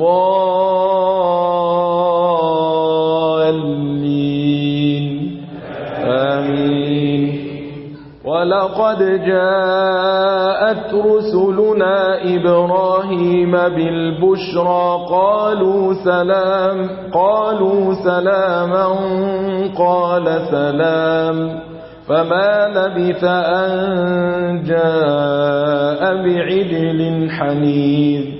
الضالين. آمين. ولقد جاءت رسلنا إبراهيم بالبشرى قالوا سلام قالوا سلاما قال سلام. فما لبث أن جاء بعجل حنيذ.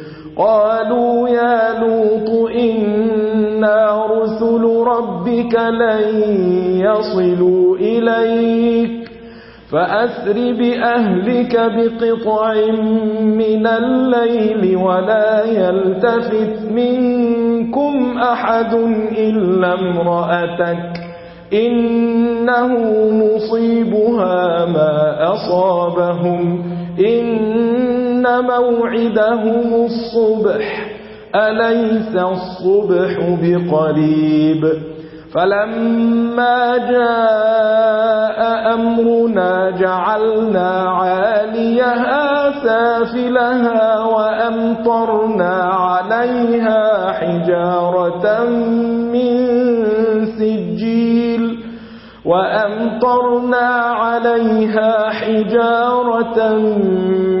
قالوا يا لوط إنا رسل ربك لن يصلوا إليك فأثر بأهلك بقطع من الليل ولا يلتفت منكم أحد إلا امرأتك إنه مصيبها ما أصابهم إن ان موعدهم الصبح اليس الصبح بقريب فلما جاء امرنا جعلنا عاليها سافلها وامطرنا عليها حجاره من سجيل وامطرنا عليها حجاره من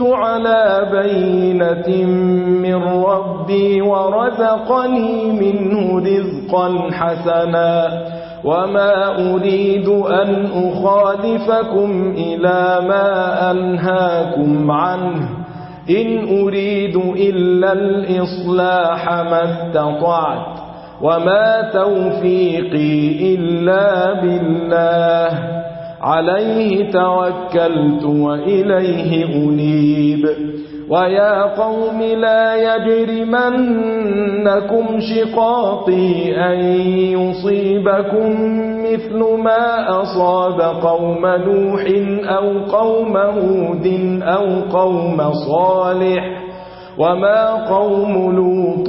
كنت على بينة من ربي ورزقني منه رزقا حسنا وما أريد أن أخالفكم إلى ما أنهاكم عنه إن أريد إلا الإصلاح ما استطعت وما توفيقي إلا بالله عليه توكلت وإليه أنيب. ويا قوم لا يجرمنكم شقاطي أن يصيبكم مثل ما أصاب قوم نوح أو قوم هود أو قوم صالح. وما قوم لوط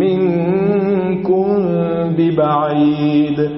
منكم ببعيد.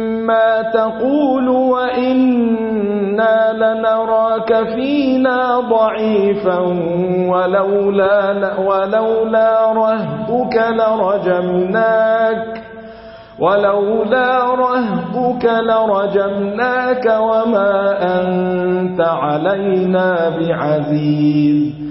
ما تقول وإنا لنراك فينا ضعيفا ولولا, ولولا رهبك لرجمناك ولولا رهبك لرجمناك وما أنت علينا بعزيز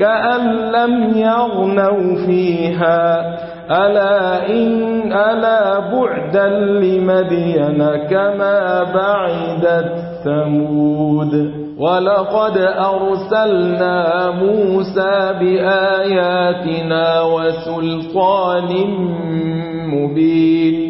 كأن لم يغنوا فيها. ألا إن ألا بعدا لمدين كما بعدت ثمود. ولقد أرسلنا موسى بآياتنا وسلطان مبين.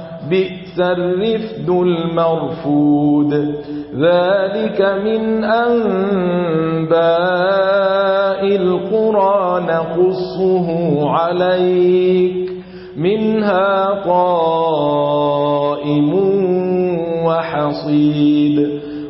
بئس الرفد المرفود. ذلك من أنباء القرى نقصه عليك. منها قائم وحصيد.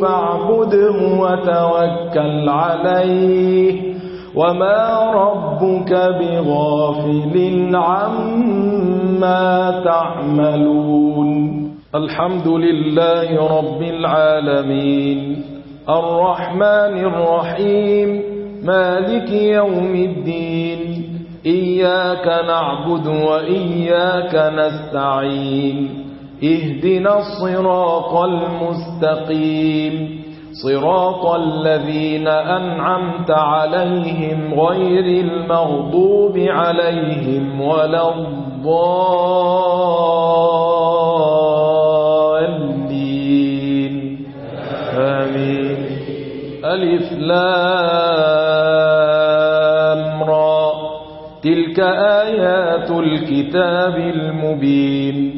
فاعبده وتوكل عليه وما ربك بغافل عما تعملون. الحمد لله رب العالمين الرحمن الرحيم مالك يوم الدين إياك نعبد وإياك نستعين اهدنا الصراط المستقيم. صراط الذين أنعمت عليهم غير المغضوب عليهم ولا الضالين. آمين. ألف لامرى تلك آيات الكتاب المبين.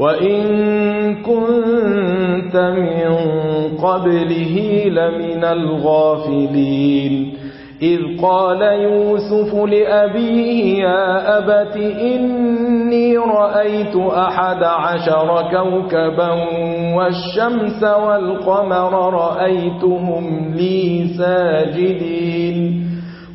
وَإِن كُنتَ مِن قَبْلِهِ لَمِنَ الْغَافِلِينَ إِذْ قَالَ يُوسُفُ لِأَبِيهِ يَا أَبَتِ إِنِّي رَأَيْتُ أَحَدَ عَشَرَ كَوْكَبًا وَالشَّمْسَ وَالْقَمَرَ رَأَيْتُهُمْ لِي سَاجِدِينَ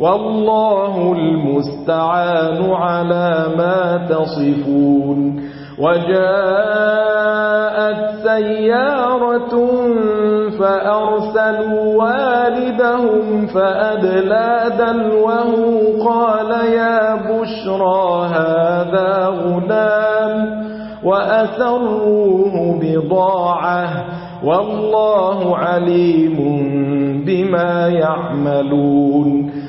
والله المستعان على ما تصفون وجاءت سيارة فأرسلوا والدهم فأدلى دلوه قال يا بشرى هذا غلام وأسروه بضاعة والله عليم بما يعملون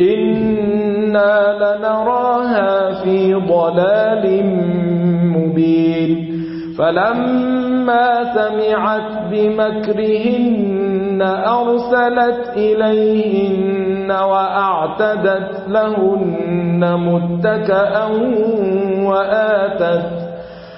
إنا لنراها في ضلال مبين فلما سمعت بمكرهن أرسلت إليهن وأعتدت لهن متكأا وآتت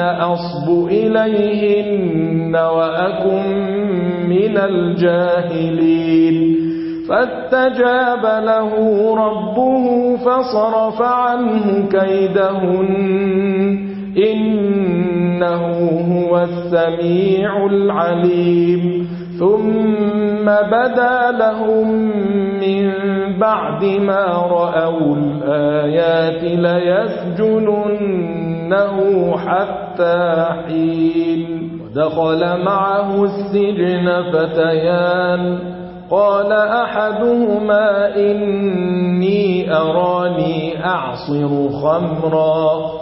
أصب إليهن وأكن من الجاهلين فاستجاب له ربه فصرف عنه كيدهن إنه هو السميع العليم ثم بدا لهم من بعد ما رأوا الآيات ليسجننه حتى حين. دخل معه السجن فتيان. قال أحدهما إني أراني أعصر خمرا.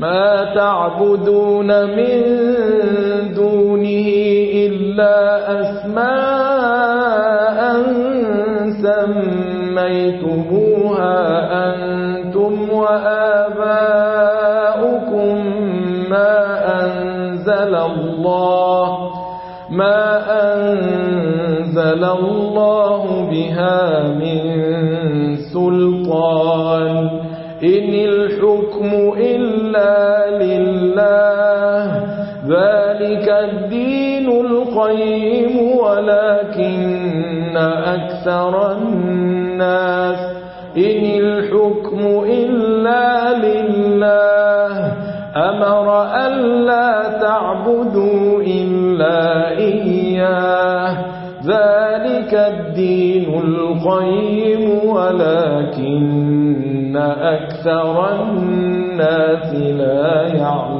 ما تعبدون من دونه إلا أسماء سميتموها أنتم وآباؤكم ما أنزل الله ما أنزل الله بها من سلطان إن الحكم إن القيم ولكن أكثر الناس. إن الحكم إلا لله. أمر ألا تعبدوا إلا إياه. ذلك الدين القيم ولكن أكثر الناس لا يعلم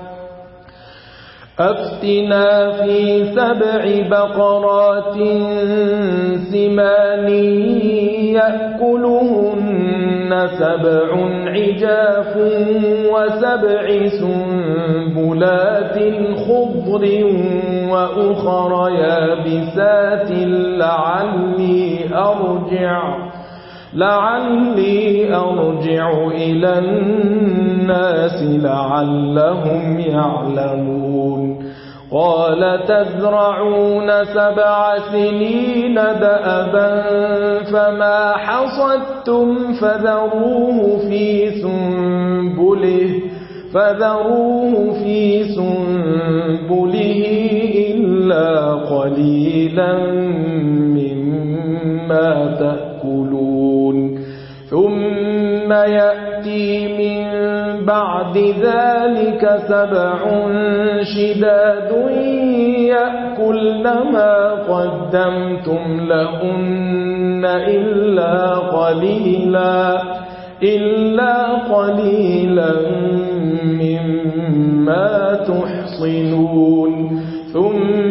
أفتنا في سبع بقرات سمان يأكلهن سبع عجاف وسبع سنبلات خضر وأخر يابسات لعلي أرجع لعلي أرجع إلى النار للناس لعلهم يعلمون. قال تزرعون سبع سنين دأبا فما حصدتم فذروه في سنبله فذروه في سنبله إلا قليلا مما تأكلون. ثم يأتي من بعد ذلك سبع شداد يأكل ما قدمتم لهن إلا قليلا إلا قليلا مما تحصنون ثم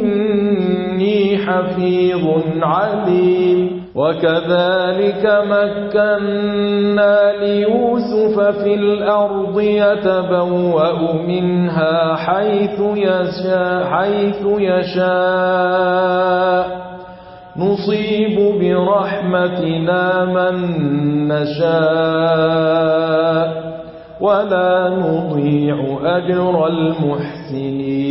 حفيظ عليم. وكذلك مكنا ليوسف في الأرض يتبوأ منها حيث يشاء, حيث يشاء. نصيب برحمتنا من نشاء. ولا نضيع أجر المحسنين.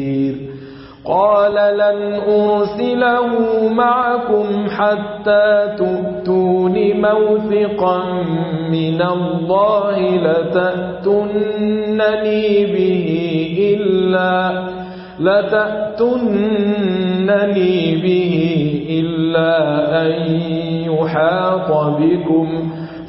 قال لن أرسله معكم حتى تؤتون موثقا من الله لتأتنني به إلا لتأتنني به إلا أن يحاط بكم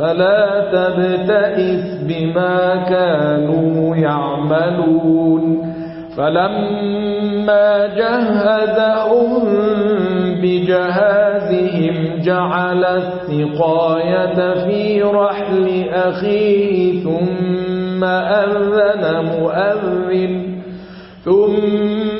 فلا تبتئس بما كانوا يعملون. فلما جهدهم بجهازهم جعل السقاية في رحل أخيه ثم أذن مؤذن ثم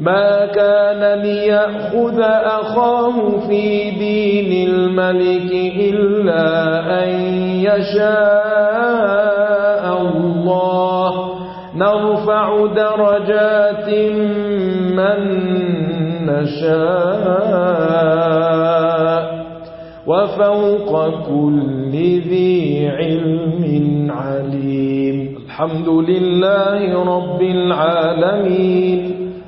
ما كان ليأخذ أخاه في دين الملك إلا أن يشاء الله نرفع درجات من نشاء وفوق كل ذي علم عليم الحمد لله رب العالمين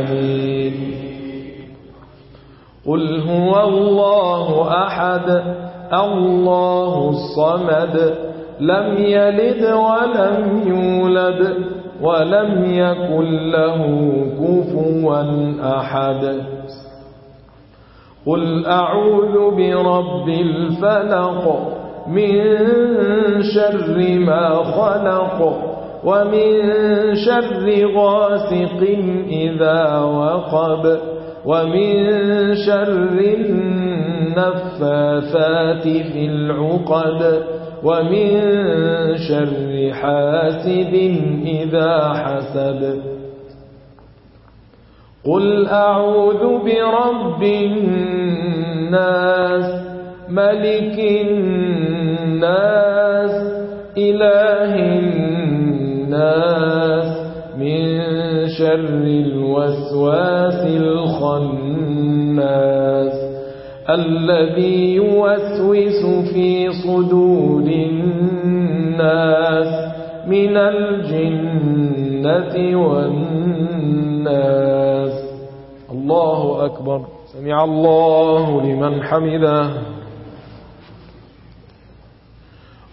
آمين. قل هو الله أحد الله الصمد لم يلد ولم يولد ولم يكن له كفوا أحد. قل أعوذ برب الفلق من شر ما خلق. ومن شر غاسق إذا وقب ومن شر النفاثات في العقد ومن شر حاسد إذا حسد. قل أعوذ برب الناس ملك الناس إله الناس الناس من شر الوسواس الخناس الذي يوسوس في صدور الناس من الجنة والناس. الله أكبر. سمع الله لمن حمده.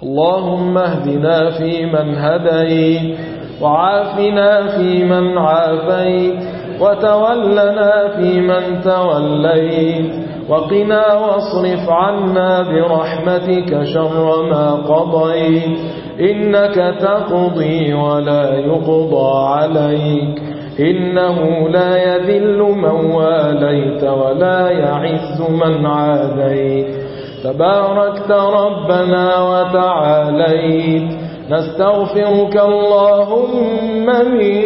اللهم اهدنا فيمن هديت وعافنا فيمن عافيت وتولنا فيمن توليت وقنا واصرف عنا برحمتك شر ما قضيت إنك تقضي ولا يقضى عليك إنه لا يذل من واليت ولا يعز من عاديت تباركت ربنا وتعاليت. نستغفرك اللهم من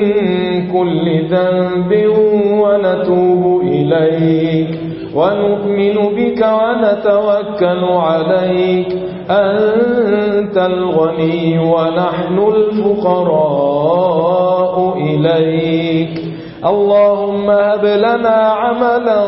كل ذنب ونتوب إليك. ونؤمن بك ونتوكل عليك. أنت الغني ونحن الفقراء إليك. اللهم هب لنا عملا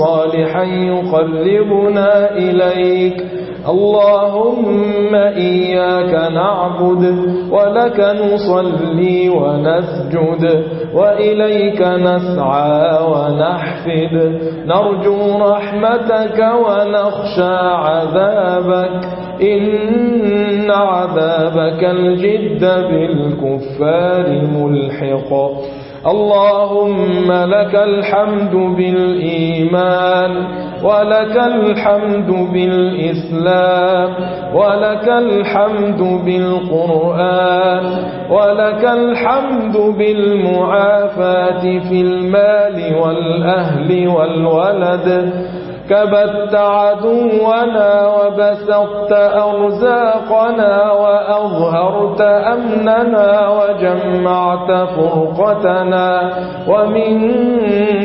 صالحا يقربنا إليك. اللهم إياك نعبد ولك نصلي ونسجد وإليك نسعى ونحفد. نرجو رحمتك ونخشى عذابك. إن عذابك الجد بالكفار ملحق. اللهم لك الحمد بالإيمان ولك الحمد بالإسلام ولك الحمد بالقرآن ولك الحمد بالمعافاة في المال والأهل والولد كبت عدونا وبسطت أرزاقنا وأظهرت أمننا وجمعت فرقتنا ومن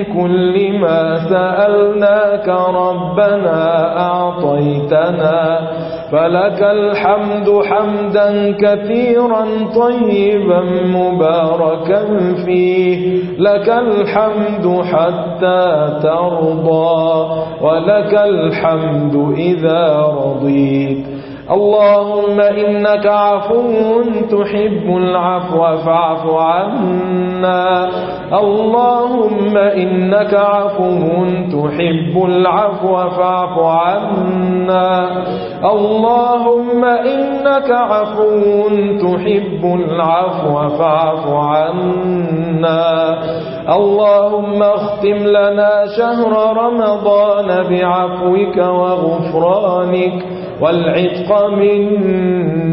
كل ما سألناك ربنا أعطيتنا فلك الحمد حمدا كثيرا طيبا مباركا فيه. لك الحمد حتى ترضى ولك الحمد إذا رضيت. اللهم إنك عفو تحب العفو فاعف عنا. اللهم إنك عفو تحب العفو فاعف عنا. اللهم إنك عفو تحب العفو فاعف عنا. اللهم اختم لنا شهر رمضان بعفوك وغفرانك. والعتق من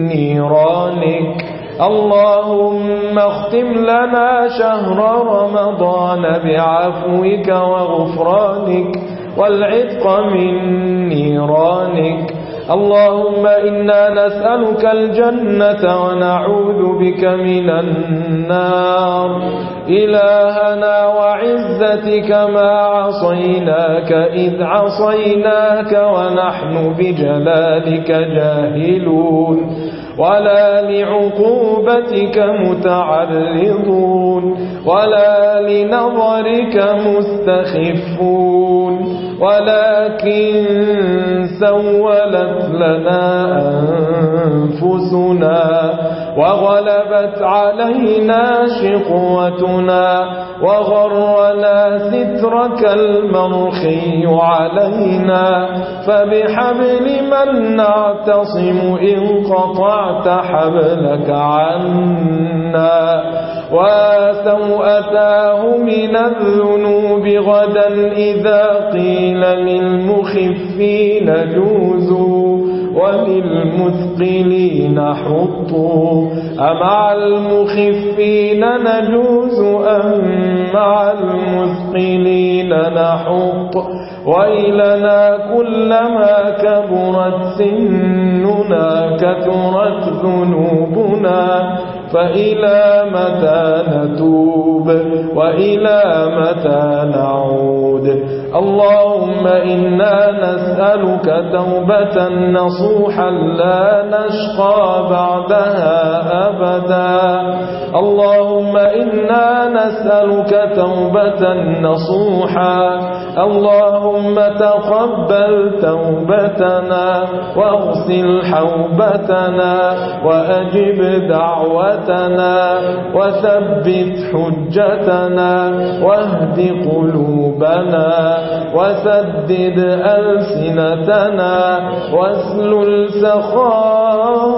نيرانك. اللهم اختم لنا شهر رمضان بعفوك وغفرانك. والعتق من نيرانك. اللهم إنا نسألك الجنة ونعوذ بك من النار. إلهنا وعزتك ما عصيناك إذ عصيناك ونحن بجلالك جاهلون. ولا لعقوبتك متعرضون ولا لنظرك مستخفون ولكن سولت لنا أنفسنا وغلبت علينا شقوتنا وغرنا سترك المرخي علينا فبحبل من نعتصم إن قطعنا قطعت حبلك عنا وآتوا أتاه من الذنوب غدا إذا قيل للمخفين جوزوا وللمثقلين حطوا أمع المخفين نجوز أم مع المثقلين نحط ويلنا كلما كبرت سننا كثرت ذنوبنا فإلى متى نتوب وإلى متى نعود اللهم إنا نسألك توبة نصوحا لا نشقى بعدها أبدا. اللهم إنا نسألك توبة نصوحا. اللهم تقبل توبتنا واغسل حوبتنا وأجب دعوتنا وثبت حجتنا واهد قلوبنا وسدد ألسنتنا واسلل سخائم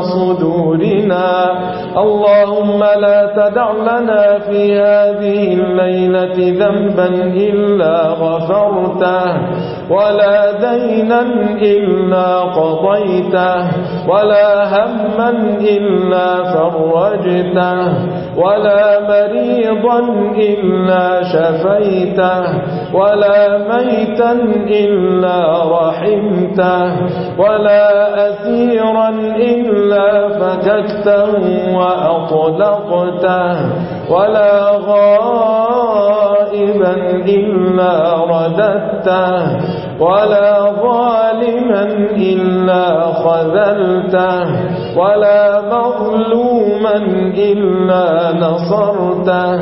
صدورنا. اللهم لا تدع لنا في هذه الليلة ذنبا إلا غفرته. ولا دينا إلا قضيته ولا هما إلا فرجته ولا مريضا إلا شفيته ولا ميتا إلا رحمته ولا أثيرا إلا فككته وأطلقته ولا غائبا إلا رددته. ولا ظالما إلا خذلته ولا مظلوما إلا نصرته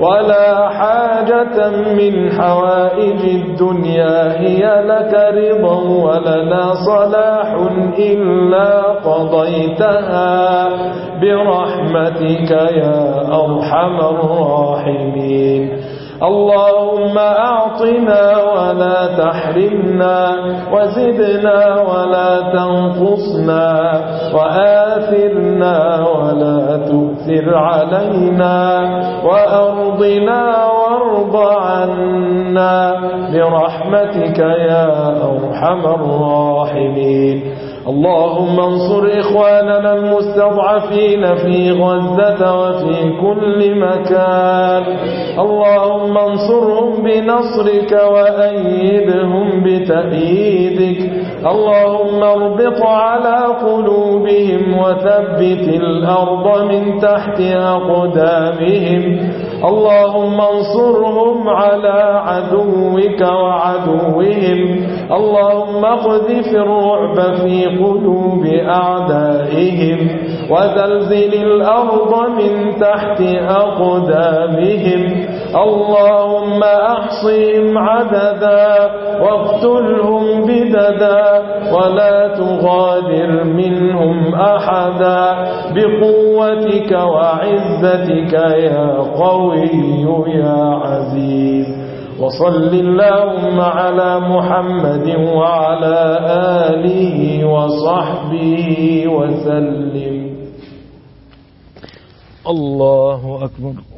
ولا حاجة من حوائج الدنيا هي لك رضا ولنا صلاح إلا قضيتها. برحمتك يا أرحم الراحمين. اللهم أعطنا ولا تحرمنا وزدنا ولا تنقصنا وآثرنا ولا تؤثر علينا وأرضنا وارض عنا برحمتك يا أرحم الراحمين اللهم انصر إخواننا المستضعفين في غزة وفي كل مكان. اللهم انصرهم بنصرك وأيدهم بتأييدك. اللهم اربط على قلوبهم وثبت الأرض من تحت أقدامهم. اللهم انصرهم على عدوك وعدوهم. اللهم اقذف الرعب في قلوب أعدائهم وزلزل الأرض من تحت أقدامهم اللهم أحصهم عددا واقتلهم بددا ولا تغادر منهم أحدا بقوتك وعزتك يا قوي يا عزيز وصل اللهم على محمد وعلى آله وصحبه وسلم. الله أكبر.